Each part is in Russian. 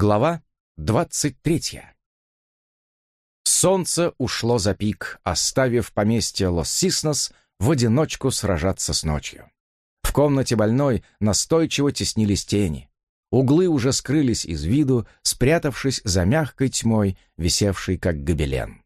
Глава двадцать третья. Солнце ушло за пик, оставив поместье Лос-Сиснос в одиночку сражаться с ночью. В комнате больной настойчиво теснились тени. Углы уже скрылись из виду, спрятавшись за мягкой тьмой, висевшей как гобелен.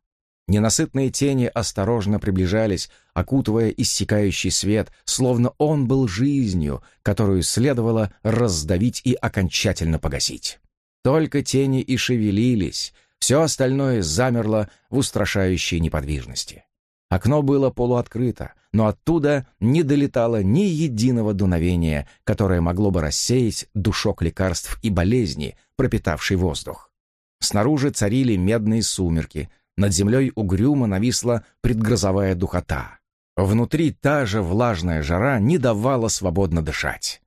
Ненасытные тени осторожно приближались, окутывая иссякающий свет, словно он был жизнью, которую следовало раздавить и окончательно погасить. Только тени и шевелились, все остальное замерло в устрашающей неподвижности. Окно было полуоткрыто, но оттуда не долетало ни единого дуновения, которое могло бы рассеять душок лекарств и болезни, пропитавший воздух. Снаружи царили медные сумерки, над землей угрюмо нависла предгрозовая духота. Внутри та же влажная жара не давала свободно дышать.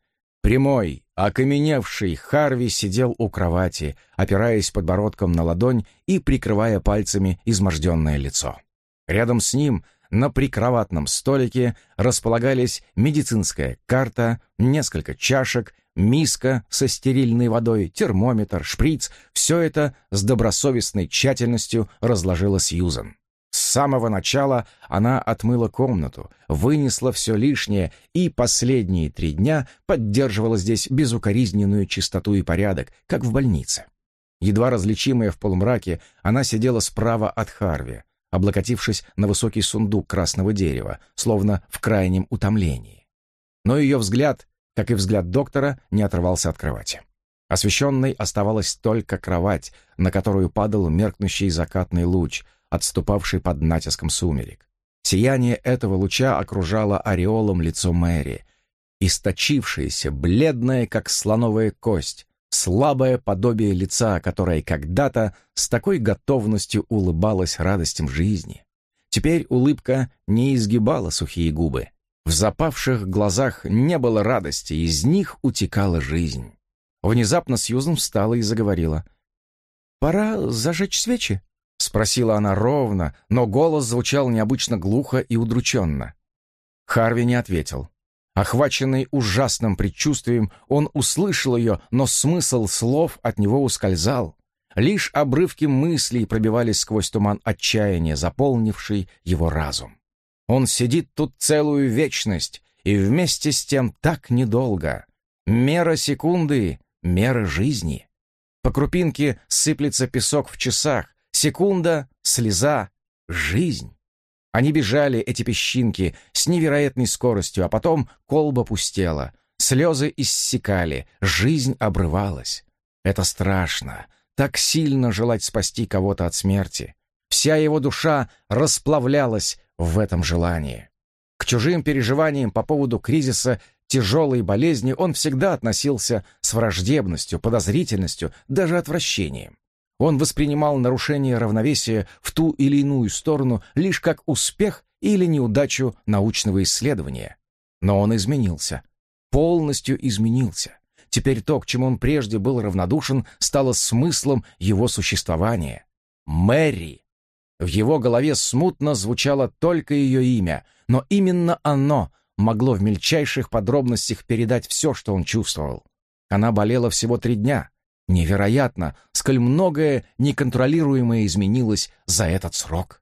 Прямой, окаменевший Харви сидел у кровати, опираясь подбородком на ладонь и прикрывая пальцами изможденное лицо. Рядом с ним на прикроватном столике располагались медицинская карта, несколько чашек, миска со стерильной водой, термометр, шприц. Все это с добросовестной тщательностью разложила Сьюзан. Самого начала она отмыла комнату, вынесла все лишнее и последние три дня поддерживала здесь безукоризненную чистоту и порядок, как в больнице. Едва различимая в полумраке, она сидела справа от Харви, облокотившись на высокий сундук красного дерева, словно в крайнем утомлении. Но ее взгляд, как и взгляд доктора, не отрывался от кровати. Освещенной оставалась только кровать, на которую падал меркнущий закатный луч, отступавший под натиском сумерек. Сияние этого луча окружало ореолом лицо Мэри, источившееся, бледное, как слоновая кость, слабое подобие лица, которое когда-то с такой готовностью улыбалось радостям жизни. Теперь улыбка не изгибала сухие губы. В запавших глазах не было радости, из них утекала жизнь. Внезапно Сьюзен встала и заговорила. «Пора зажечь свечи», — спросила она ровно, но голос звучал необычно глухо и удрученно. Харви не ответил. Охваченный ужасным предчувствием, он услышал ее, но смысл слов от него ускользал. Лишь обрывки мыслей пробивались сквозь туман отчаяния, заполнивший его разум. Он сидит тут целую вечность, и вместе с тем так недолго. Мера секунды — мера жизни. По крупинке сыплется песок в часах, Секунда, слеза, жизнь. Они бежали, эти песчинки, с невероятной скоростью, а потом колба пустела, слезы иссякали, жизнь обрывалась. Это страшно, так сильно желать спасти кого-то от смерти. Вся его душа расплавлялась в этом желании. К чужим переживаниям по поводу кризиса тяжелой болезни он всегда относился с враждебностью, подозрительностью, даже отвращением. Он воспринимал нарушение равновесия в ту или иную сторону лишь как успех или неудачу научного исследования. Но он изменился. Полностью изменился. Теперь то, к чему он прежде был равнодушен, стало смыслом его существования. Мэри. В его голове смутно звучало только ее имя, но именно оно могло в мельчайших подробностях передать все, что он чувствовал. Она болела всего три дня — Невероятно, сколь многое неконтролируемое изменилось за этот срок.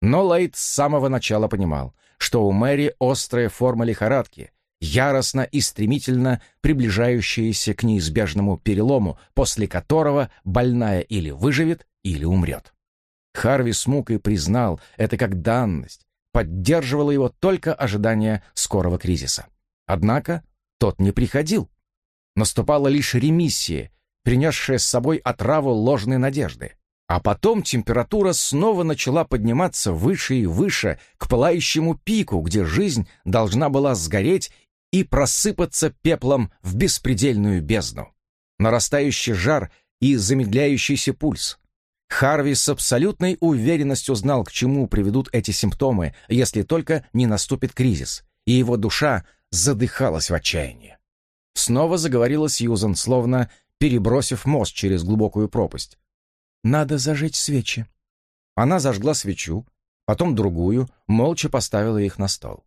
Но Лейт с самого начала понимал, что у Мэри острая форма лихорадки, яростно и стремительно приближающаяся к неизбежному перелому, после которого больная или выживет, или умрет. Харви с мукой признал это как данность, поддерживало его только ожидание скорого кризиса. Однако тот не приходил. Наступала лишь ремиссия, принесшая с собой отраву ложной надежды. А потом температура снова начала подниматься выше и выше, к пылающему пику, где жизнь должна была сгореть и просыпаться пеплом в беспредельную бездну. Нарастающий жар и замедляющийся пульс. Харви с абсолютной уверенностью знал, к чему приведут эти симптомы, если только не наступит кризис, и его душа задыхалась в отчаянии. Снова заговорила Сьюзан, словно перебросив мост через глубокую пропасть. «Надо зажечь свечи». Она зажгла свечу, потом другую, молча поставила их на стол.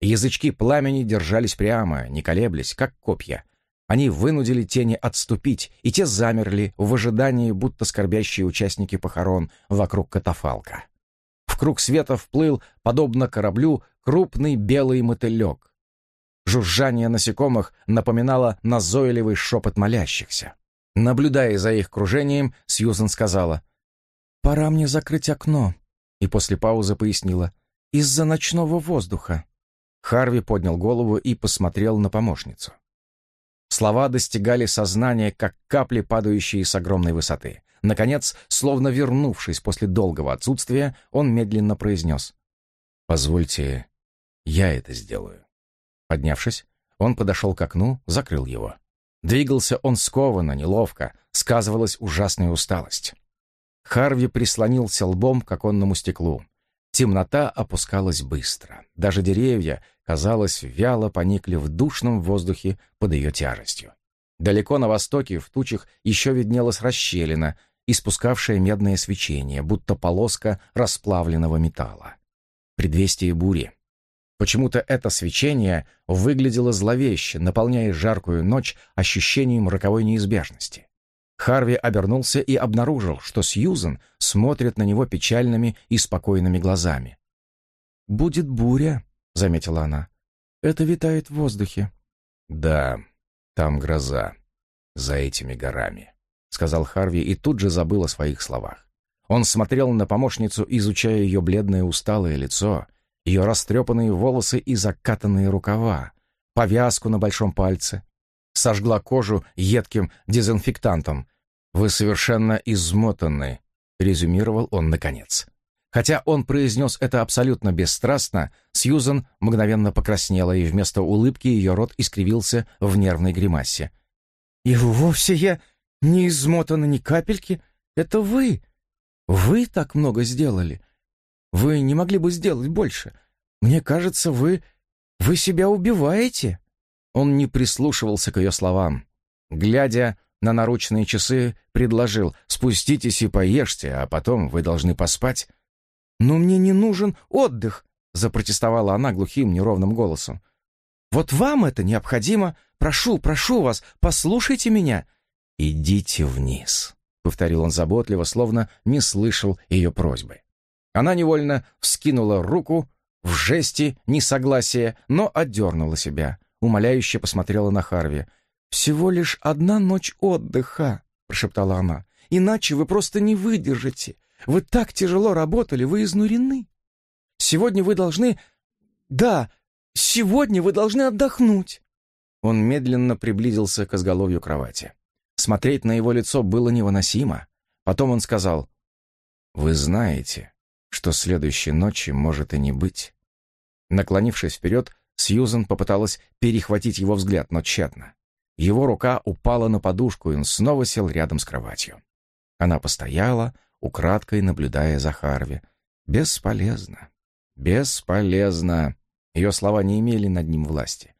Язычки пламени держались прямо, не колеблясь, как копья. Они вынудили тени отступить, и те замерли в ожидании, будто скорбящие участники похорон вокруг катафалка. В круг света вплыл, подобно кораблю, крупный белый мотылек. Жужжание насекомых напоминало назойливый шепот молящихся. Наблюдая за их кружением, Сьюзен сказала, «Пора мне закрыть окно», и после паузы пояснила, «из-за ночного воздуха». Харви поднял голову и посмотрел на помощницу. Слова достигали сознания, как капли, падающие с огромной высоты. Наконец, словно вернувшись после долгого отсутствия, он медленно произнес. «Позвольте, я это сделаю». Поднявшись, он подошел к окну, закрыл его. Двигался он скованно, неловко, сказывалась ужасная усталость. Харви прислонился лбом к оконному стеклу. Темнота опускалась быстро. Даже деревья, казалось, вяло поникли в душном воздухе под ее тяжестью. Далеко на востоке в тучах еще виднелась расщелина, испускавшая медное свечение, будто полоска расплавленного металла. Предвестие бури. Почему-то это свечение выглядело зловеще, наполняя жаркую ночь ощущением роковой неизбежности. Харви обернулся и обнаружил, что Сьюзен смотрит на него печальными и спокойными глазами. «Будет буря», — заметила она. «Это витает в воздухе». «Да, там гроза, за этими горами», — сказал Харви и тут же забыл о своих словах. Он смотрел на помощницу, изучая ее бледное усталое лицо, ее растрепанные волосы и закатанные рукава, повязку на большом пальце. Сожгла кожу едким дезинфектантом. «Вы совершенно измотаны», — резюмировал он наконец. Хотя он произнес это абсолютно бесстрастно, Сьюзан мгновенно покраснела, и вместо улыбки ее рот искривился в нервной гримасе. «И вовсе я не измотана ни капельки. Это вы. Вы так много сделали. Вы не могли бы сделать больше. Мне кажется, вы... вы себя убиваете». Он не прислушивался к ее словам. Глядя на наручные часы, предложил «Спуститесь и поешьте, а потом вы должны поспать». «Но мне не нужен отдых», — запротестовала она глухим, неровным голосом. «Вот вам это необходимо. Прошу, прошу вас, послушайте меня». «Идите вниз», — повторил он заботливо, словно не слышал ее просьбы. Она невольно вскинула руку в жесте несогласия, но отдернула себя, умоляюще посмотрела на Харви. «Всего лишь одна ночь отдыха», — прошептала она. «Иначе вы просто не выдержите. Вы так тяжело работали, вы изнурены. Сегодня вы должны... Да, сегодня вы должны отдохнуть». Он медленно приблизился к изголовью кровати. Смотреть на его лицо было невыносимо. Потом он сказал, «Вы знаете, что следующей ночи может и не быть. Наклонившись вперед, Сьюзен попыталась перехватить его взгляд, но тщетно. Его рука упала на подушку, и он снова сел рядом с кроватью. Она постояла, украдкой наблюдая за Харви. Бесполезно. Бесполезно. Ее слова не имели над ним власти.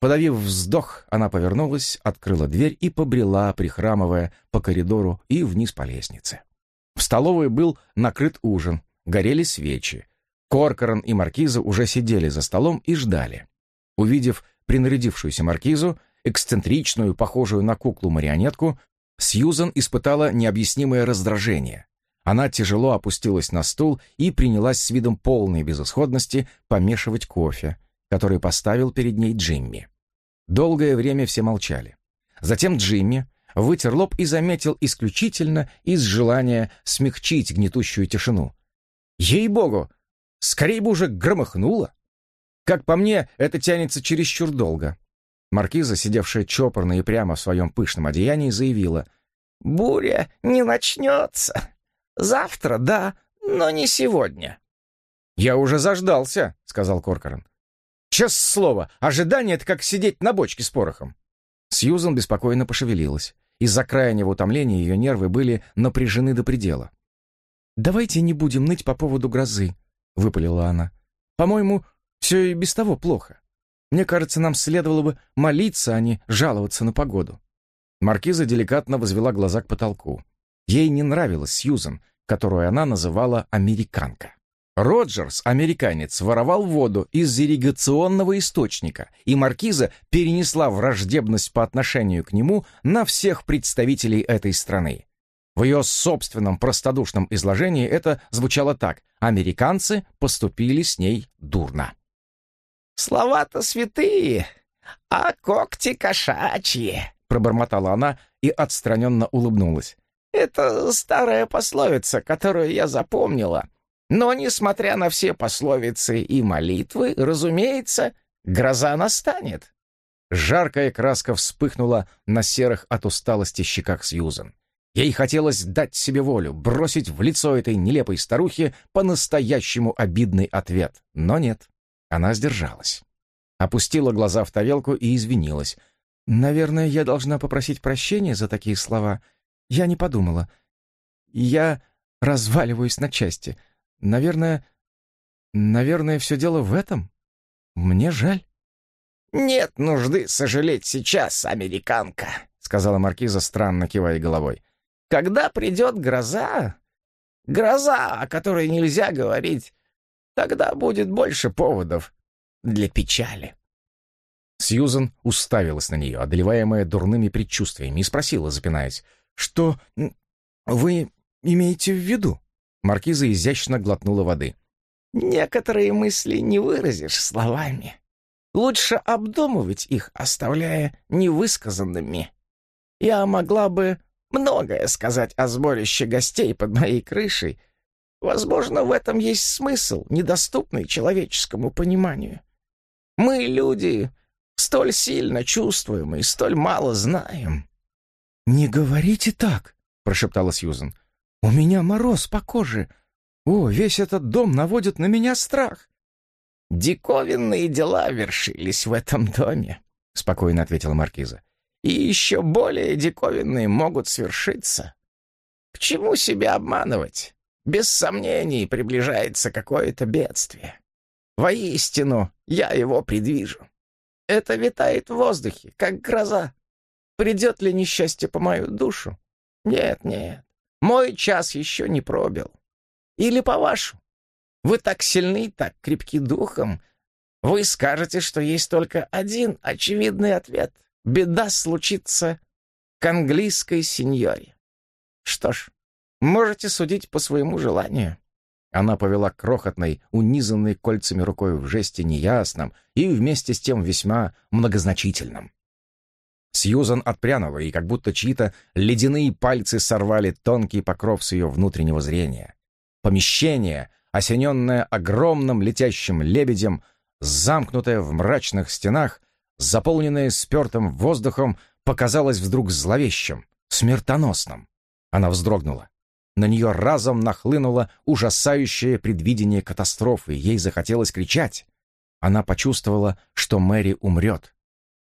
Подавив вздох, она повернулась, открыла дверь и побрела, прихрамывая по коридору и вниз по лестнице. В столовой был накрыт ужин, горели свечи. Коркоран и Маркиза уже сидели за столом и ждали. Увидев принарядившуюся Маркизу, эксцентричную, похожую на куклу-марионетку, Сьюзан испытала необъяснимое раздражение. Она тяжело опустилась на стул и принялась с видом полной безысходности помешивать кофе, который поставил перед ней Джимми. Долгое время все молчали. Затем Джимми вытер лоб и заметил исключительно из желания смягчить гнетущую тишину. Ей-богу, скорее бы уже громыхнуло. Как по мне, это тянется чересчур долго. Маркиза, сидевшая чопорно и прямо в своем пышном одеянии, заявила. «Буря не начнется. Завтра, да, но не сегодня». «Я уже заждался», — сказал Коркоран. «Честное слово, ожидание — это как сидеть на бочке с порохом». Сьюзан беспокойно пошевелилась. Из-за крайнего утомления ее нервы были напряжены до предела. «Давайте не будем ныть по поводу грозы», — выпалила она. «По-моему, все и без того плохо. Мне кажется, нам следовало бы молиться, а не жаловаться на погоду». Маркиза деликатно возвела глаза к потолку. Ей не нравилась Сьюзан, которую она называла «американка». Роджерс, американец, воровал воду из ирригационного источника, и маркиза перенесла враждебность по отношению к нему на всех представителей этой страны. В ее собственном простодушном изложении это звучало так «американцы поступили с ней дурно». «Слова-то святые, а когти кошачьи», — пробормотала она и отстраненно улыбнулась. «Это старая пословица, которую я запомнила» Но, несмотря на все пословицы и молитвы, разумеется, гроза настанет. Жаркая краска вспыхнула на серых от усталости щеках Сьюзен. Ей хотелось дать себе волю, бросить в лицо этой нелепой старухе по-настоящему обидный ответ. Но нет, она сдержалась. Опустила глаза в тарелку и извинилась. «Наверное, я должна попросить прощения за такие слова. Я не подумала. Я разваливаюсь на части. Наверное, наверное, все дело в этом. Мне жаль. «Нет нужды сожалеть сейчас, американка», — сказала маркиза, странно кивая головой. «Когда придет гроза, гроза, о которой нельзя говорить, тогда будет больше поводов для печали». Сьюзен уставилась на нее, одолеваемая дурными предчувствиями, и спросила, запинаясь, «Что вы имеете в виду?» Маркиза изящно глотнула воды. «Некоторые мысли не выразишь словами. Лучше обдумывать их, оставляя невысказанными. Я могла бы многое сказать о сборище гостей под моей крышей. Возможно, в этом есть смысл, недоступный человеческому пониманию. Мы, люди, столь сильно чувствуем и столь мало знаем». «Не говорите так», — прошептала Сьюзен. «У меня мороз по коже. О, весь этот дом наводит на меня страх». «Диковинные дела вершились в этом доме», — спокойно ответила Маркиза. «И еще более диковинные могут свершиться. К чему себя обманывать? Без сомнений приближается какое-то бедствие. Воистину, я его предвижу. Это витает в воздухе, как гроза. Придет ли несчастье по мою душу? Нет, нет. Мой час еще не пробил. Или по-вашему? Вы так сильны, так крепки духом. Вы скажете, что есть только один очевидный ответ. Беда случится к английской сеньоре. Что ж, можете судить по своему желанию. Она повела крохотной, унизанной кольцами рукой в жесте неясном и вместе с тем весьма многозначительном. Сьюзан отпрянула, и как будто чьи-то ледяные пальцы сорвали тонкий покров с ее внутреннего зрения. Помещение, осененное огромным летящим лебедем, замкнутое в мрачных стенах, заполненное спертым воздухом, показалось вдруг зловещим, смертоносным. Она вздрогнула. На нее разом нахлынуло ужасающее предвидение катастрофы, ей захотелось кричать. Она почувствовала, что Мэри умрет.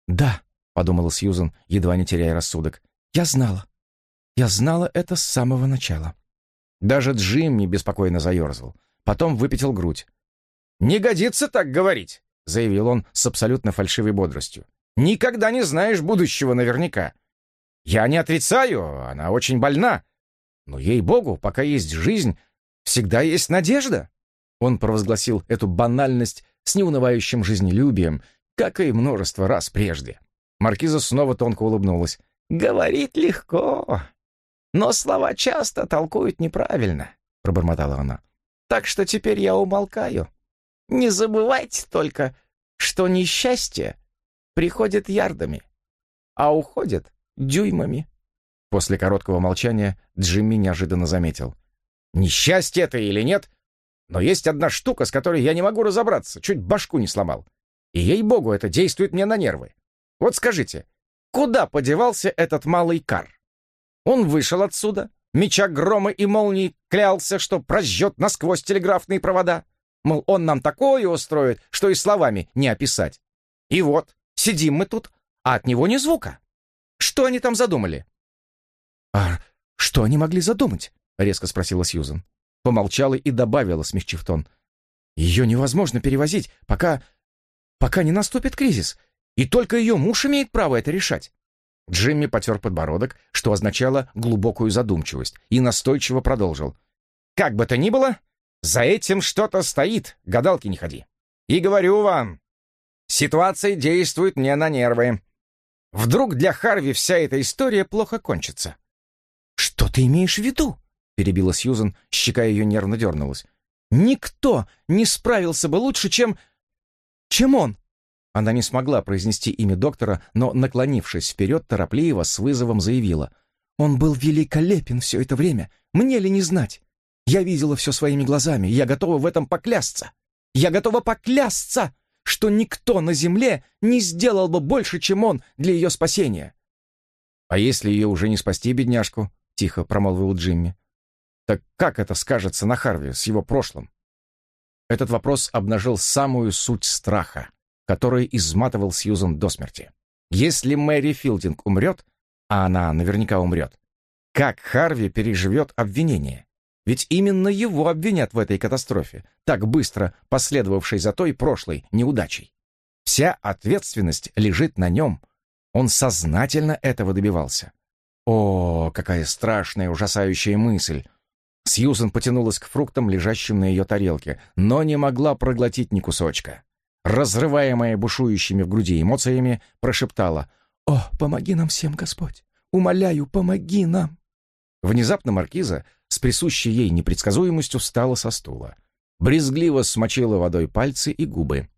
Да, подумала Сьюзен, едва не теряя рассудок. Я знала. Я знала это с самого начала. Даже Джимми беспокойно заерзал. Потом выпятил грудь. «Не годится так говорить», — заявил он с абсолютно фальшивой бодростью. «Никогда не знаешь будущего наверняка. Я не отрицаю, она очень больна. Но, ей-богу, пока есть жизнь, всегда есть надежда». Он провозгласил эту банальность с неунывающим жизнелюбием, как и множество раз прежде. Маркиза снова тонко улыбнулась. «Говорит легко, но слова часто толкуют неправильно», — пробормотала она. «Так что теперь я умолкаю. Не забывайте только, что несчастье приходит ярдами, а уходит дюймами». После короткого молчания Джимми неожиданно заметил. «Несчастье это или нет? Но есть одна штука, с которой я не могу разобраться, чуть башку не сломал. И, ей-богу, это действует мне на нервы. Вот скажите, куда подевался этот малый кар? Он вышел отсюда, меча грома и молнии клялся, что прожжет насквозь телеграфные провода. Мол, он нам такое устроит, что и словами не описать. И вот, сидим мы тут, а от него ни звука. Что они там задумали? «А что они могли задумать?» — резко спросила Сьюзен. Помолчала и добавила, смягчив тон. «Ее невозможно перевозить, пока... пока не наступит кризис. И только ее муж имеет право это решать. Джимми потер подбородок, что означало глубокую задумчивость, и настойчиво продолжил. «Как бы то ни было, За этим что-то стоит, гадалки не ходи. И говорю вам, ситуация действует мне на нервы. Вдруг для Харви вся эта история плохо кончится. «Что ты имеешь в виду?» — перебила Сьюзан, щека ее нервно дернулась. «Никто не справился бы лучше, чем... чем он!» Она не смогла произнести имя доктора, но, наклонившись вперед, торопливо, с вызовом заявила. «Он был великолепен все это время. Мне ли не знать? Я видела все своими глазами, я готова в этом поклясться. Я готова поклясться, что никто на земле не сделал бы больше, чем он для ее спасения». «А если ее уже не спасти, бедняжку?» — тихо промолвил Джимми. «Так как это скажется на Харви с его прошлым?» Этот вопрос обнажил самую суть страха который изматывал Сьюзан до смерти. Если Мэри Филдинг умрет, а она наверняка умрет, как Харви переживет обвинение? Ведь именно его обвинят в этой катастрофе, так быстро последовавшей за той прошлой неудачей. Вся ответственность лежит на нем. Он сознательно этого добивался. О, какая страшная, ужасающая мысль! Сьюзен потянулась к фруктам, лежащим на ее тарелке, но не могла проглотить ни кусочка разрываемая бушующими в груди эмоциями, прошептала «О, помоги нам всем, Господь! Умоляю, помоги нам!» Внезапно маркиза с присущей ей непредсказуемостью встала со стула. Брезгливо смочила водой пальцы и губы.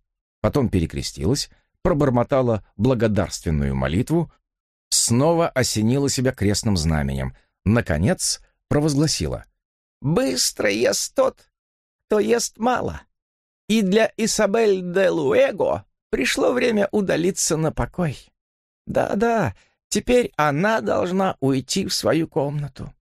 Потом перекрестилась, пробормотала благодарственную молитву, снова осенила себя крестным знаменем. Наконец провозгласила. «Быстро ест тот, кто ест мало. И для Исабель де Луэго пришло время удалиться на покой. Да-да, теперь она должна уйти в свою комнату.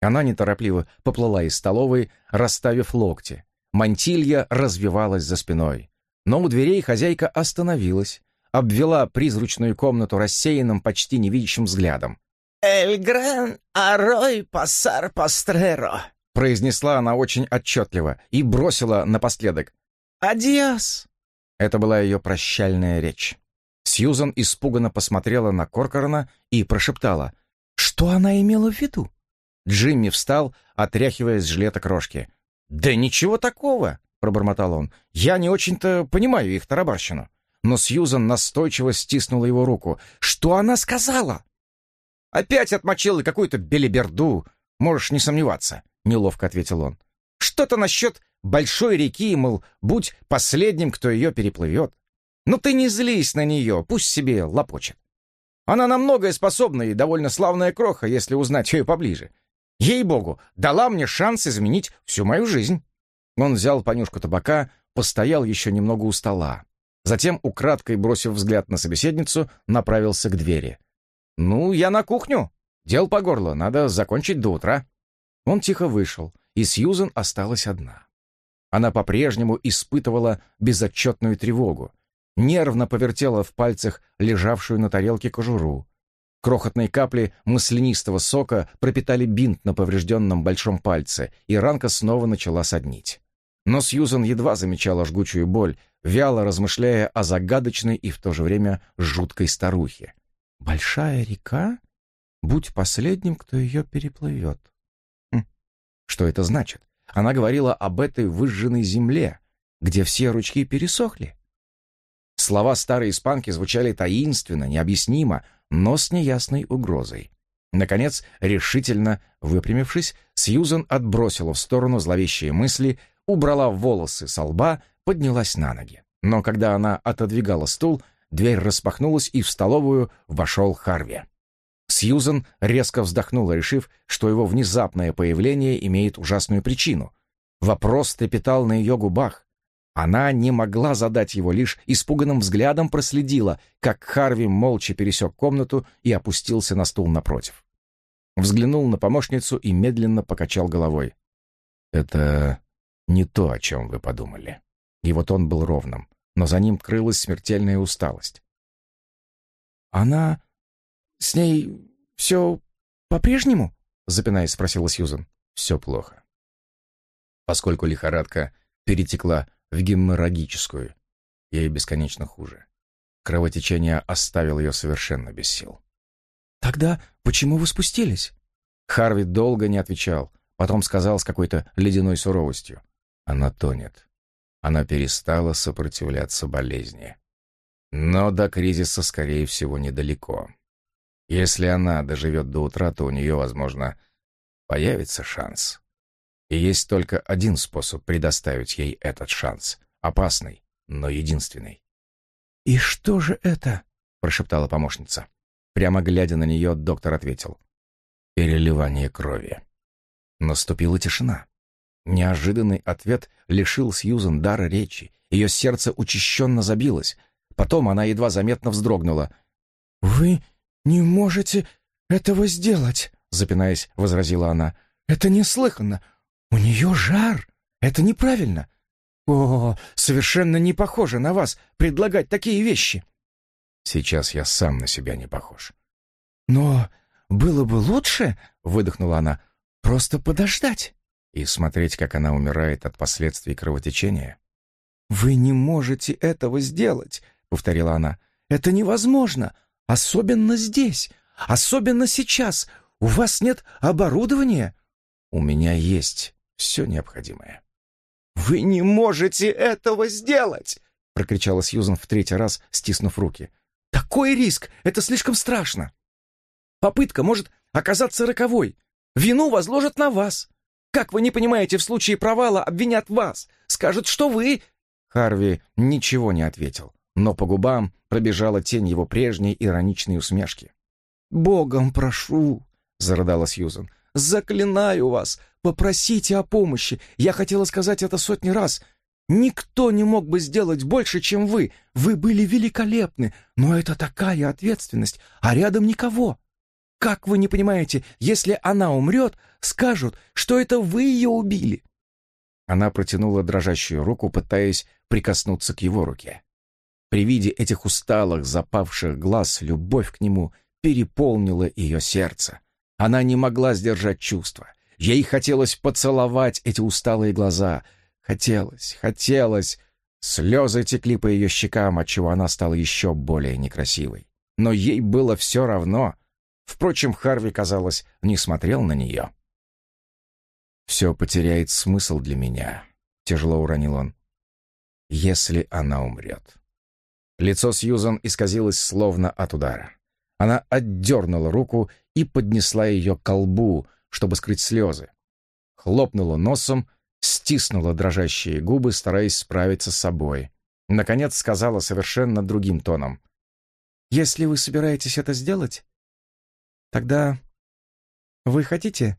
Она неторопливо поплыла из столовой, расставив локти. Мантилья развивалась за спиной. Но у дверей хозяйка остановилась, обвела призрачную комнату рассеянным, почти невидящим взглядом. «Эль гран арой пассар пастреро», произнесла она очень отчетливо и бросила напоследок. «Адиас!» Это была ее прощальная речь. Сьюзан испуганно посмотрела на Коркорона и прошептала. «Что она имела в виду?» Джимми встал, отряхивая с жилета крошки. «Да ничего такого!» — пробормотал он. «Я не очень-то понимаю их тарабарщину». Но Сьюзан настойчиво стиснула его руку. «Что она сказала?» «Опять отмочила какую-то белиберду. Можешь не сомневаться», — неловко ответил он. «Что-то насчет большой реки, мол, будь последним, кто ее переплывет. Но ты не злись на нее, пусть себе лопочет. Она на многое способна и довольно славная кроха, если узнать ее поближе. Ей-богу, дала мне шанс изменить всю мою жизнь. Он взял понюшку табака, постоял еще немного у стола. Затем, украдкой бросив взгляд на собеседницу, направился к двери. «Ну, я на кухню. Дел по горло, надо закончить до утра». Он тихо вышел, и Сьюзен осталась одна. Она по-прежнему испытывала безотчетную тревогу, нервно повертела в пальцах лежавшую на тарелке кожуру. Крохотные капли маслянистого сока пропитали бинт на поврежденном большом пальце, и ранка снова начала соднить. Но Сьюзан едва замечала жгучую боль, вяло размышляя о загадочной и в то же время жуткой старухе. «Большая река? Будь последним, кто ее переплывет». Хм, что это значит? Она говорила об этой выжженной земле, где все ручки пересохли. Слова старой испанки звучали таинственно, необъяснимо, но с неясной угрозой. Наконец, решительно выпрямившись, Сьюзен отбросила в сторону зловещие мысли, убрала волосы со лба, поднялась на ноги. Но когда она отодвигала стул, дверь распахнулась, и в столовую вошел Харви. Сьюзен резко вздохнула, решив, что его внезапное появление имеет ужасную причину. Вопрос трепетал на ее губах. Она не могла задать его, лишь испуганным взглядом проследила, как Харви молча пересек комнату и опустился на стул напротив. Взглянул на помощницу и медленно покачал головой. «Это не то, о чем вы подумали». Его тон был ровным, но за ним крылась смертельная усталость. «Она с ней все по-прежнему?» — запинаясь, спросила Сьюзен. «Все плохо». Поскольку лихорадка перетекла в геморрагическую, ей бесконечно хуже. Кровотечение оставило ее совершенно без сил. «Тогда почему вы спустились?» Харви долго не отвечал, потом сказал с какой-то ледяной суровостью. Она тонет. Она перестала сопротивляться болезни. Но до кризиса, скорее всего, недалеко. Если она доживет до утра, то у нее, возможно, появится шанс. И есть только один способ предоставить ей этот шанс. Опасный, но единственный. «И что же это?» — прошептала помощница. Прямо глядя на нее, доктор ответил. «Переливание крови». Наступила тишина. Неожиданный ответ лишил Сьюзен дара речи. Ее сердце учащенно забилось. Потом она едва заметно вздрогнула. «Вы не можете этого сделать», — запинаясь, возразила она. «Это неслыханно. У нее жар. Это неправильно. О, совершенно не похоже на вас предлагать такие вещи». «Сейчас я сам на себя не похож». «Но было бы лучше», — выдохнула она, — «просто подождать» и смотреть, как она умирает от последствий кровотечения? «Вы не можете этого сделать», — повторила она. «Это невозможно, особенно здесь, особенно сейчас. У вас нет оборудования?» «У меня есть все необходимое». «Вы не можете этого сделать!» — прокричала Сьюзан в третий раз, стиснув руки. «Такой риск! Это слишком страшно! Попытка может оказаться роковой. Вину возложат на вас. Как вы не понимаете, в случае провала обвинят вас, скажут, что вы...» Харви ничего не ответил, но по губам пробежала тень его прежней ироничной усмешки. «Богом прошу!» — зарыдала Сьюзан. «Заклинаю вас! Попросите о помощи! Я хотела сказать это сотни раз. Никто не мог бы сделать больше, чем вы. Вы были великолепны, но это такая ответственность, а рядом никого. Как вы не понимаете, если она умрет, скажут, что это вы ее убили?» Она протянула дрожащую руку, пытаясь прикоснуться к его руке. При виде этих усталых, запавших глаз любовь к нему переполнила ее сердце. Она не могла сдержать чувства. Ей хотелось поцеловать эти усталые глаза. Хотелось, хотелось. Слезы текли по ее щекам, отчего она стала еще более некрасивой. Но ей было все равно. Впрочем, Харви, казалось, не смотрел на нее. «Все потеряет смысл для меня», — тяжело уронил он, — «если она умрет». Лицо Сьюзан исказилось словно от удара. Она отдернула руку и поднесла ее к колбу, чтобы скрыть слезы. Хлопнула носом, стиснула дрожащие губы, стараясь справиться с собой. Наконец сказала совершенно другим тоном. «Если вы собираетесь это сделать, Тогда вы хотите...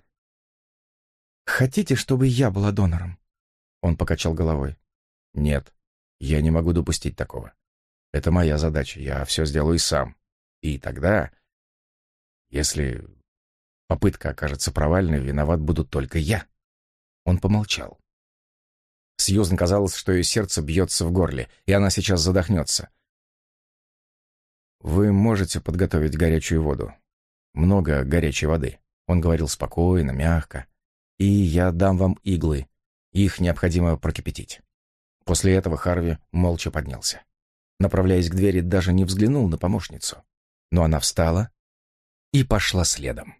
Хотите, чтобы я была донором? Он покачал головой. Нет, я не могу допустить такого. Это моя задача, я все сделаю сам. И тогда, если попытка окажется провальной, виноват буду только я. Он помолчал. Сьюзен казалось, что ее сердце бьется в горле, и она сейчас задохнется. «Вы можете подготовить горячую воду много горячей воды. Он говорил спокойно, мягко. И я дам вам иглы. Их необходимо прокипятить. После этого Харви молча поднялся. Направляясь к двери, даже не взглянул на помощницу. Но она встала и пошла следом.